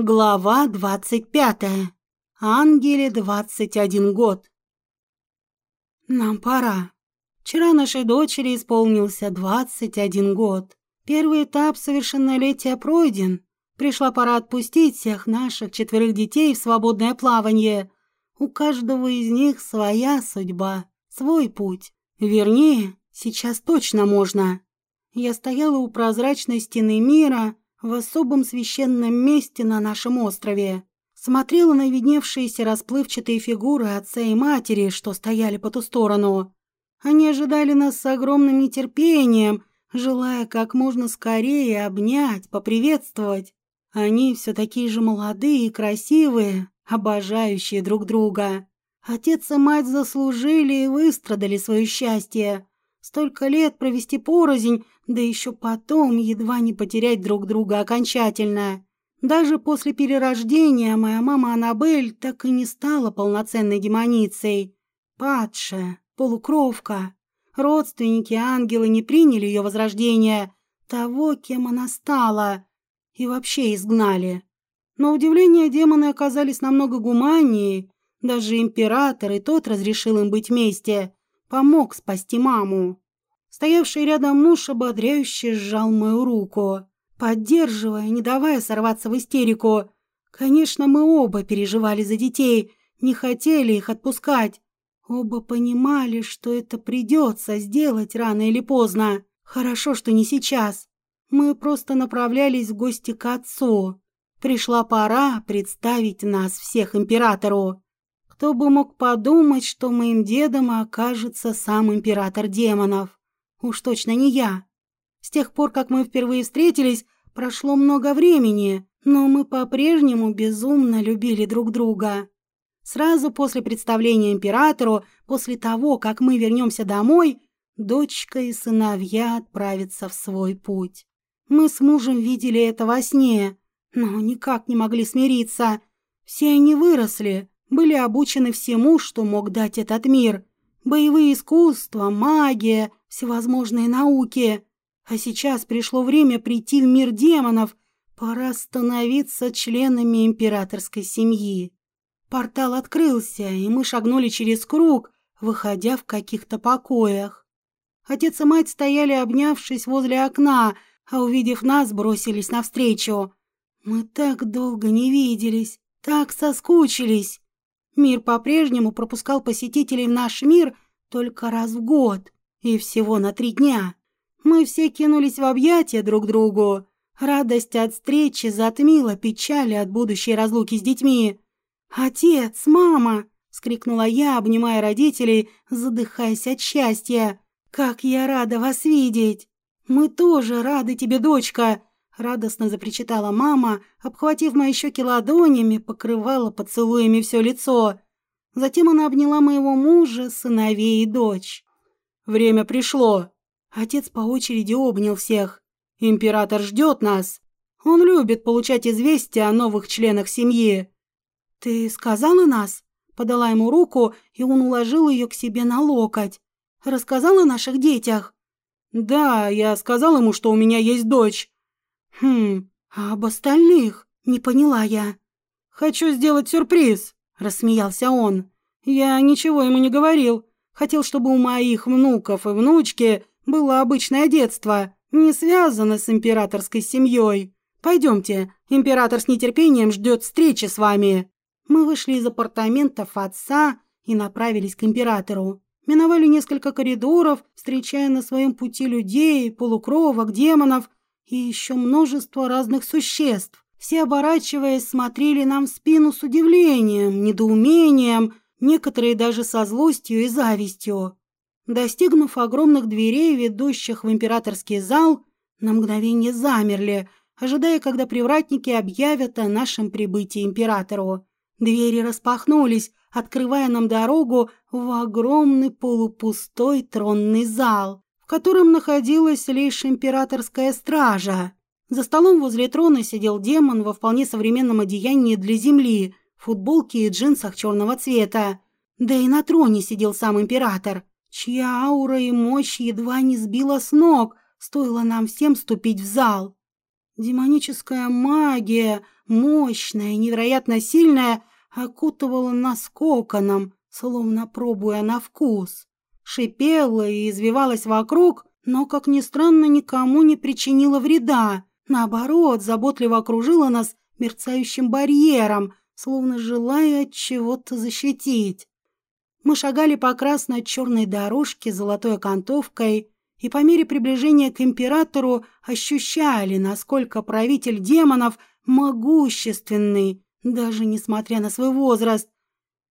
Глава двадцать пятая. Ангеле двадцать один год. Нам пора. Вчера нашей дочери исполнился двадцать один год. Первый этап совершеннолетия пройден. Пришла пора отпустить всех наших четверых детей в свободное плавание. У каждого из них своя судьба, свой путь. Вернее, сейчас точно можно. Я стояла у прозрачной стены мира, в особом священном месте на нашем острове. Смотрела на видневшиеся расплывчатые фигуры отца и матери, что стояли по ту сторону. Они ожидали нас с огромным нетерпением, желая как можно скорее обнять, поприветствовать. Они все такие же молодые и красивые, обожающие друг друга. Отец и мать заслужили и выстрадали свое счастье. Столько лет провести порознь, да еще потом едва не потерять друг друга окончательно. Даже после перерождения моя мама Аннабель так и не стала полноценной демоницей. Падшая, полукровка. Родственники ангелы не приняли ее возрождение, того, кем она стала, и вообще изгнали. На удивление демоны оказались намного гуманнее, даже император и тот разрешил им быть вместе, помог спасти маму. Стоявший рядом муж ободряюще сжал мою руку, поддерживая, не давая сорваться в истерику. Конечно, мы оба переживали за детей, не хотели их отпускать. Оба понимали, что это придется сделать рано или поздно. Хорошо, что не сейчас. Мы просто направлялись в гости к отцу. Пришла пора представить нас всех императору. Кто бы мог подумать, что моим дедом окажется сам император демонов. Уж точно не я. С тех пор, как мы впервые встретились, прошло много времени, но мы по-прежнему безумно любили друг друга. Сразу после представления императору, после того, как мы вернемся домой, дочка и сыновья отправятся в свой путь. Мы с мужем видели это во сне, но никак не могли смириться. Все они выросли, были обучены всему, что мог дать этот мир. Боевые искусства, магия, всевозможные науки. А сейчас пришло время прийти в мир демонов. Пора становиться членами императорской семьи. Портал открылся, и мы шагнули через круг, выходя в каких-то покоях. Отец и мать стояли, обнявшись возле окна, а увидев нас, бросились навстречу. Мы так долго не виделись, так соскучились. Мир по-прежнему пропускал посетителей в наш мир только раз в год. И всего на три дня. Мы все кинулись в объятия друг другу. Радость от встречи затмила печали от будущей разлуки с детьми. «Отец, мама!» — скрикнула я, обнимая родителей, задыхаясь от счастья. «Как я рада вас видеть!» «Мы тоже рады тебе, дочка!» — радостно запричитала мама, обхватив мои щеки ладонями, покрывала поцелуями все лицо. Затем она обняла моего мужа, сыновей и дочь. Время пришло. Отец по очереди обнял всех. Император ждет нас. Он любит получать известия о новых членах семьи. Ты сказала нас? Подала ему руку, и он уложил ее к себе на локоть. Рассказал о наших детях. Да, я сказал ему, что у меня есть дочь. Хм, а об остальных? Не поняла я. Хочу сделать сюрприз, рассмеялся он. Я ничего ему не говорил. Хотел, чтобы у моих внуков и внучки было обычное детство, не связано с императорской семьей. Пойдемте, император с нетерпением ждет встречи с вами». Мы вышли из апартаментов отца и направились к императору. Миновали несколько коридоров, встречая на своем пути людей, полукровок, демонов и еще множество разных существ. Все, оборачиваясь, смотрели нам в спину с удивлением, недоумением – некоторые даже со злостью и завистью. Достигнув огромных дверей, ведущих в императорский зал, на мгновение замерли, ожидая, когда привратники объявят о нашем прибытии императору. Двери распахнулись, открывая нам дорогу в огромный полупустой тронный зал, котором находилась лишь императорская стража. За столом возле трона сидел демон во вполне современном одеянии для земли – футболке и джинсах черного цвета. Да и на троне сидел сам император, чья аура и мощь едва не сбила с ног, стоило нам всем ступить в зал. Демоническая магия, мощная, невероятно сильная, окутывала нас коконом, словно пробуя на вкус. Шипела и извивалась вокруг, но, как ни странно, никому не причинила вреда. Наоборот, заботливо окружила нас мерцающим барьером, словно желая от чего-то защитить. Мы шагали по красно-черной дорожке с золотой окантовкой и по мере приближения к императору ощущали, насколько правитель демонов могущественный, даже несмотря на свой возраст.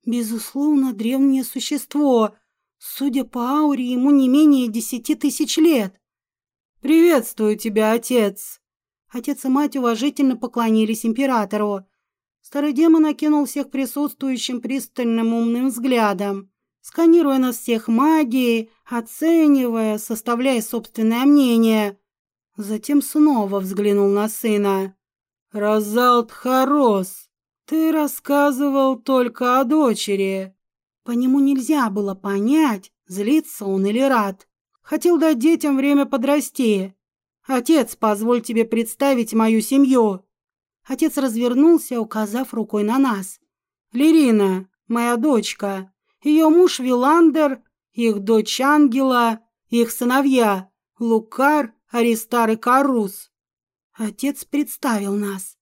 Безусловно, древнее существо. Судя по ауре, ему не менее десяти тысяч лет. «Приветствую тебя, отец!» Отец и мать уважительно поклонились императору. Старый демон окинул всех присутствующим пристальным умным взглядом, сканируя нас всех магией, оценивая, составляя собственное мнение. Затем снова взглянул на сына. «Розалт Харос, ты рассказывал только о дочери». По нему нельзя было понять, злится он или рад. Хотел дать детям время подрасти. «Отец, позволь тебе представить мою семью». Отец развернулся, указав рукой на нас. «Лерина, моя дочка, ее муж Виландер, их дочь Ангела, их сыновья Лукар, Аристар и Карус». Отец представил нас.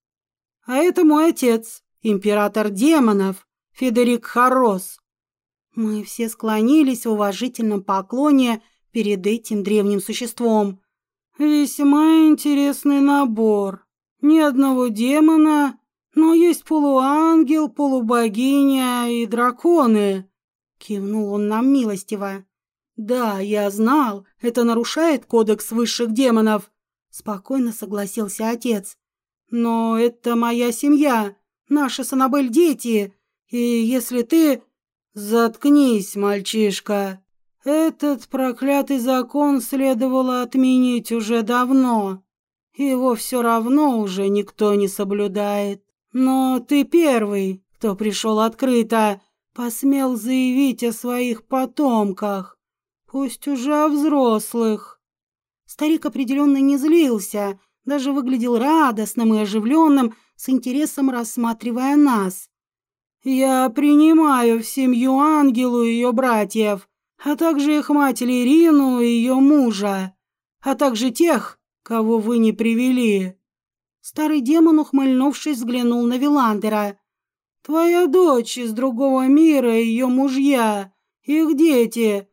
«А это мой отец, император демонов, Федерик Харос». Мы все склонились в уважительном поклоне перед этим древним существом. «Весьма интересный набор», ни одного демона, но есть полуангел, полубогиня и драконы. Кивнул он нам милостиво. Да, я знал, это нарушает кодекс высших демонов. Спокойно согласился отец. Но это моя семья, наши с Анабель дети. И если ты... Заткнись, мальчишка. Этот проклятый закон следовало отменить уже давно. Его все равно уже никто не соблюдает. Но ты первый, кто пришел открыто, посмел заявить о своих потомках, пусть уже о взрослых. Старик определенно не злился, даже выглядел радостным и оживленным, с интересом рассматривая нас. «Я принимаю в семью Ангелу и ее братьев, а также их мать Ирину и ее мужа, а также тех, кого вы не привели?» Старый демон, ухмыльнувшись, взглянул на Виландера. «Твоя дочь из другого мира, ее мужья, их дети.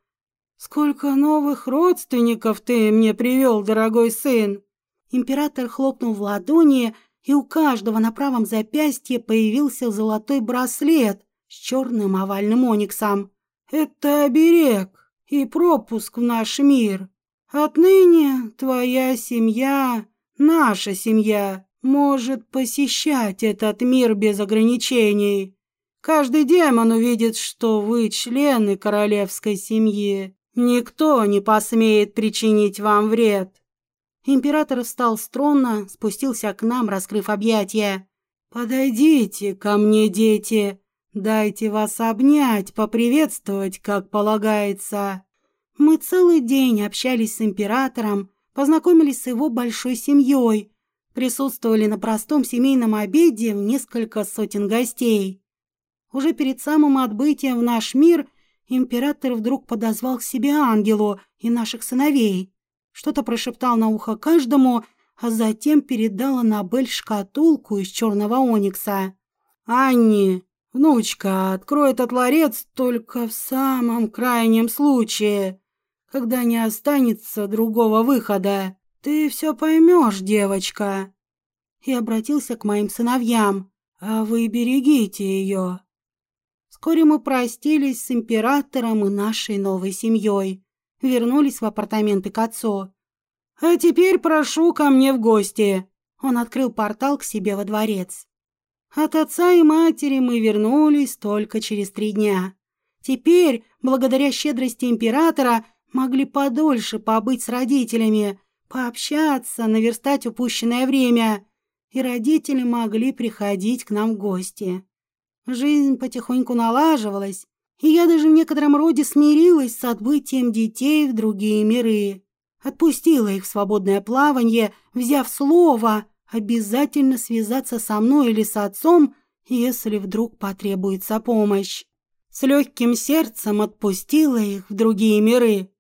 Сколько новых родственников ты мне привел, дорогой сын!» Император хлопнул в ладони, и у каждого на правом запястье появился золотой браслет с черным овальным ониксом. «Это оберег и пропуск в наш мир. Отныне твоя семья, наша семья, может посещать этот мир без ограничений. Каждый демон увидит, что вы члены королевской семьи. Никто не посмеет причинить вам вред. Император встал с трона, спустился к нам, раскрыв объятия. «Подойдите ко мне, дети, дайте вас обнять, поприветствовать, как полагается». Мы целый день общались с императором, познакомились с его большой семьей, присутствовали на простом семейном обеде в несколько сотен гостей. Уже перед самым отбытием в наш мир император вдруг подозвал к себе ангелу и наших сыновей, что-то прошептал на ухо каждому, а затем передал Аннабель шкатулку из черного оникса. «Анни, внучка, открой этот ларец только в самом крайнем случае когда не останется другого выхода. Ты все поймешь, девочка. И обратился к моим сыновьям. А вы берегите ее. Вскоре мы простились с императором и нашей новой семьей. Вернулись в апартаменты к отцу. «А теперь прошу ко мне в гости». Он открыл портал к себе во дворец. От отца и матери мы вернулись только через три дня. Теперь, благодаря щедрости императора, могли подольше побыть с родителями, пообщаться, наверстать упущенное время, и родители могли приходить к нам в гости. Жизнь потихоньку налаживалась, и я даже в некотором роде смирилась с отбытием детей в другие миры. Отпустила их в свободное плавание, взяв слово обязательно связаться со мной или с отцом, если вдруг потребуется помощь. С легким сердцем отпустила их в другие миры.